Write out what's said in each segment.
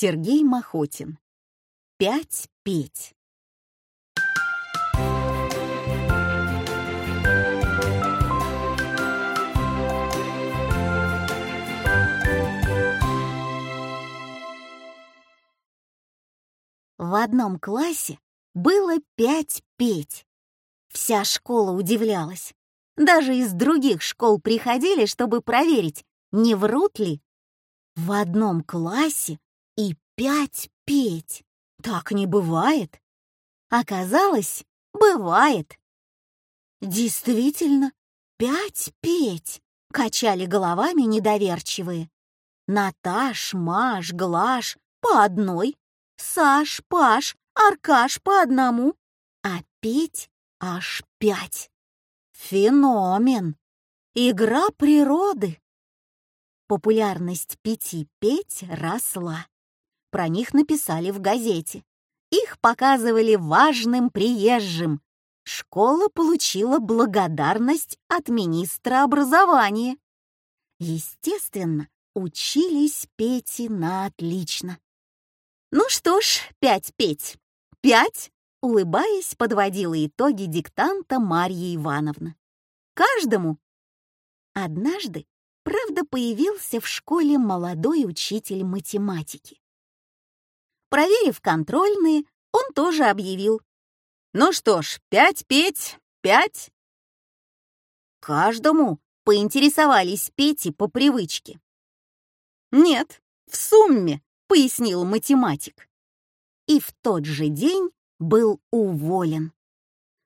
Сергей Махотин. Пять петь. В одном классе было пять петь. Вся школа удивлялась. Даже из других школ приходили, чтобы проверить, не врут ли. В одном классе и пять петь. Так не бывает. Оказалось, бывает. Действительно, пять петь, качали головами недоверчивые. Наташ, Маш, Глаш по одной, Саш, Паш, Аркаш по одному, а петь аж пять. Феномен! Игра природы! Популярность пяти петь росла. Про них написали в газете. Их показывали важным приезжим. Школа получила благодарность от министра образования. Естественно, учились Пети на отлично. Ну что ж, пять петь. Пять, улыбаясь, подводила итоги диктанта Марья Ивановна. Каждому. Однажды, правда, появился в школе молодой учитель математики. Проверив контрольные, он тоже объявил. Ну что ж, пять петь, пять. Каждому поинтересовались Пети по привычке. Нет, в сумме, пояснил математик. И в тот же день был уволен.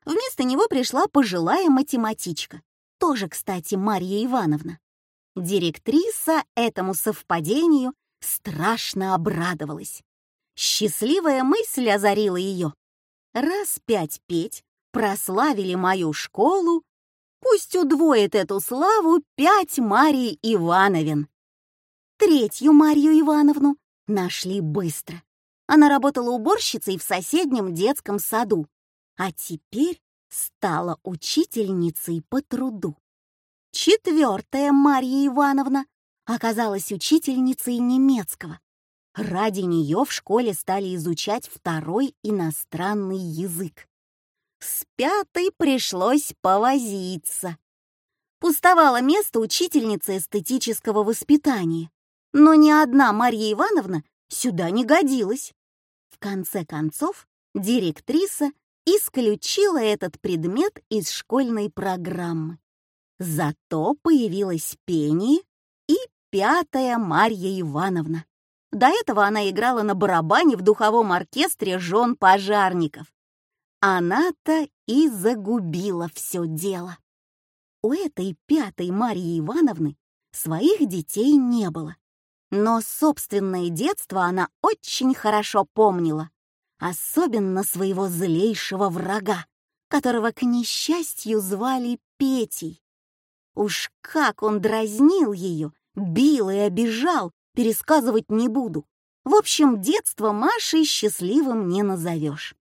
Вместо него пришла пожилая математичка, тоже, кстати, Марья Ивановна. Директриса этому совпадению страшно обрадовалась. Счастливая мысль озарила ее. Раз пять петь прославили мою школу, пусть удвоит эту славу пять Марий Ивановин. Третью Марью Ивановну Нашли быстро. Она работала уборщицей в соседнем детском саду, а теперь стала учительницей по труду. Четвертая Марья Ивановна оказалась учительницей немецкого. Ради нее в школе стали изучать второй иностранный язык. С пятой пришлось повозиться. Пустовало место учительницы эстетического воспитания. Но ни одна Марья Ивановна сюда не годилась. В конце концов, директриса исключила этот предмет из школьной программы. Зато появилась пение и пятая Марья Ивановна. До этого она играла на барабане в духовом оркестре жен пожарников. Она-то и загубила все дело. У этой пятой Марьи Ивановны своих детей не было. Но собственное детство она очень хорошо помнила, особенно своего злейшего врага, которого, к несчастью, звали Петей. Уж как он дразнил ее, бил и обижал, пересказывать не буду. В общем, детство Маши счастливым не назовешь.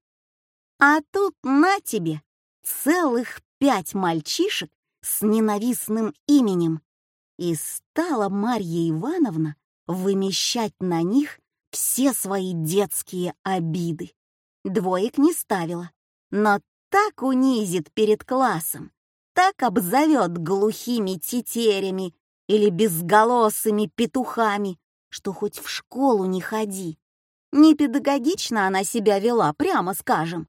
А тут на тебе целых пять мальчишек с ненавистным именем. И стала Марья Ивановна вымещать на них все свои детские обиды. Двоек не ставила, но так унизит перед классом, так обзовет глухими тетерями или безголосыми петухами, что хоть в школу не ходи. Не педагогично она себя вела, прямо скажем.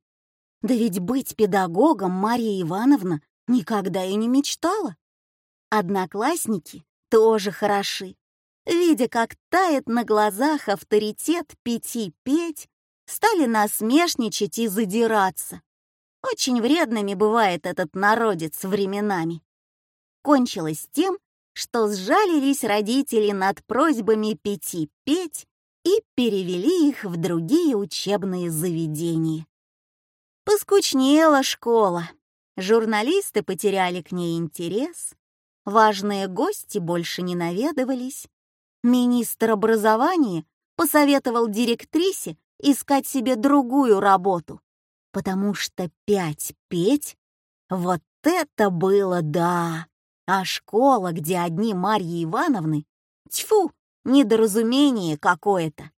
Да ведь быть педагогом Марья Ивановна никогда и не мечтала. Одноклассники тоже хороши, видя, как тает на глазах авторитет пяти петь, стали насмешничать и задираться. Очень вредными бывает этот народец временами. Кончилось тем, что сжалились родители над просьбами пяти петь и перевели их в другие учебные заведения. Поскучнела школа, журналисты потеряли к ней интерес, важные гости больше не наведывались, Министр образования посоветовал директрисе искать себе другую работу, потому что пять петь — вот это было да! А школа, где одни Марьи Ивановны — тьфу, недоразумение какое-то.